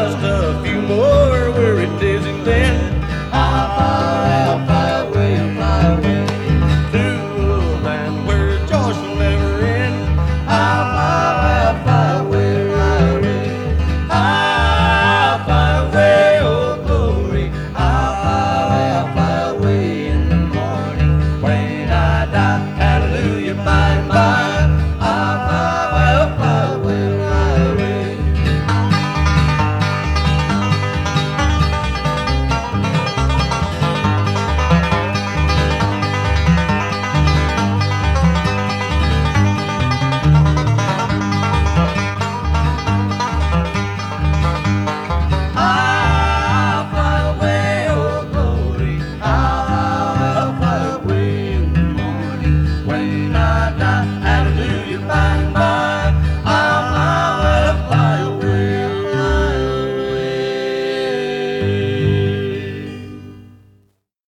just